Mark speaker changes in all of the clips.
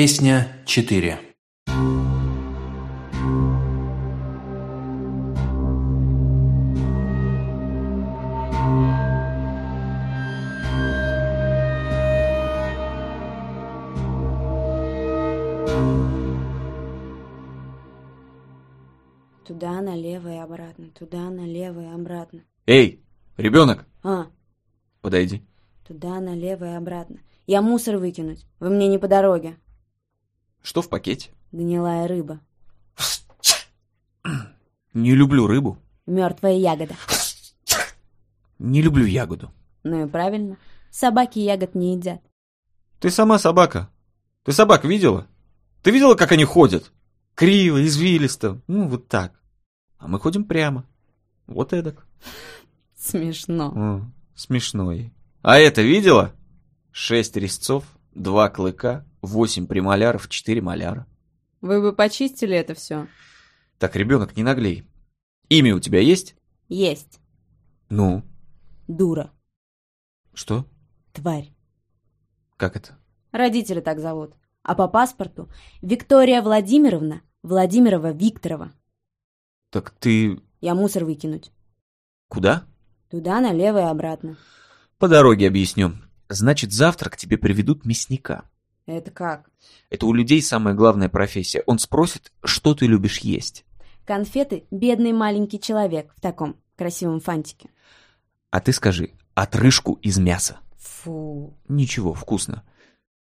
Speaker 1: Песня 4
Speaker 2: Туда, налево и обратно, туда, налево и обратно.
Speaker 3: Эй, ребенок,
Speaker 2: А,
Speaker 3: подойди.
Speaker 2: туда, налево и обратно. Я мусор выкинуть. Вы мне не по дороге.
Speaker 3: Что в пакете?
Speaker 2: Гнилая рыба.
Speaker 3: Не люблю рыбу.
Speaker 2: Мертвая ягода.
Speaker 3: Не люблю ягоду.
Speaker 2: Ну и правильно. Собаки ягод не едят.
Speaker 3: Ты сама собака. Ты собак видела? Ты видела, как они ходят? Криво, извилисто. Ну, вот так. А мы ходим прямо. Вот эдак.
Speaker 2: Смешно.
Speaker 3: О, смешно ей. А это видела? Шесть резцов, два клыка, восемь премоляров, четыре маляра.
Speaker 2: Вы бы почистили это все?
Speaker 3: Так, ребенок, не наглей. Имя у тебя есть?
Speaker 2: Есть.
Speaker 3: Ну,
Speaker 2: Дура.
Speaker 3: что?
Speaker 2: Тварь.
Speaker 3: Как это?
Speaker 2: Родители так зовут. А по паспорту Виктория Владимировна Владимирова Викторова.
Speaker 3: Так ты
Speaker 2: Я мусор выкинуть.
Speaker 3: куда?
Speaker 2: Туда, налево и обратно.
Speaker 3: По дороге объясню. Значит, завтра к тебе приведут мясника.
Speaker 2: Это как?
Speaker 3: Это у людей самая главная профессия. Он спросит, что ты любишь есть.
Speaker 2: Конфеты — бедный маленький человек в таком красивом фантике.
Speaker 3: А ты скажи, отрыжку из мяса.
Speaker 2: Фу.
Speaker 3: Ничего, вкусно.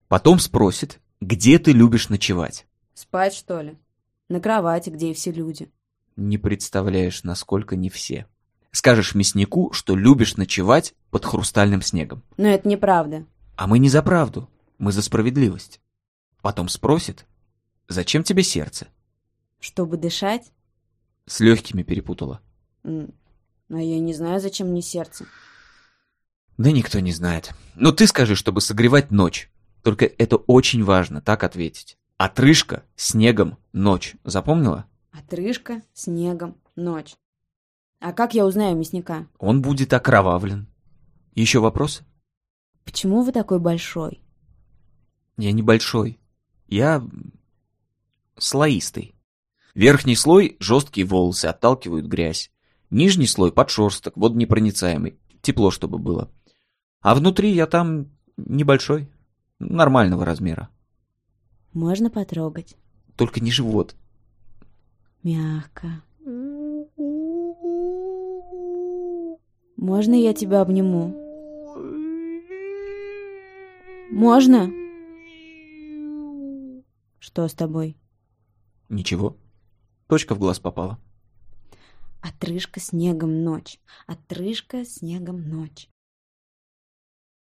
Speaker 3: Потом спросит, где ты любишь ночевать.
Speaker 2: Спать, что ли? На кровати, где и все люди.
Speaker 3: Не представляешь, насколько не все. Скажешь мяснику, что любишь ночевать под хрустальным снегом.
Speaker 2: Но это неправда.
Speaker 3: А мы не за правду, мы за справедливость. Потом спросит, зачем тебе сердце?
Speaker 2: Чтобы дышать?
Speaker 3: С легкими перепутала.
Speaker 2: А я не знаю, зачем мне сердце.
Speaker 3: Да никто не знает. Но ты скажи, чтобы согревать ночь. Только это очень важно, так ответить. Отрыжка, снегом, ночь. Запомнила?
Speaker 2: Отрыжка, снегом, ночь. А как я узнаю мясника?
Speaker 3: Он будет окровавлен. Еще вопросы?
Speaker 2: Почему вы такой большой?
Speaker 3: Я небольшой. Я слоистый. Верхний слой – жесткие волосы, отталкивают грязь. Нижний слой – подшерсток, водонепроницаемый. Тепло, чтобы было. А внутри я там небольшой, нормального размера.
Speaker 2: Можно потрогать?
Speaker 3: Только не живот.
Speaker 2: Мягко. Можно я тебя обниму? Можно? Что с тобой?
Speaker 3: Ничего. Точка в глаз попала.
Speaker 2: Отрыжка снегом ночь. Отрыжка снегом ночь.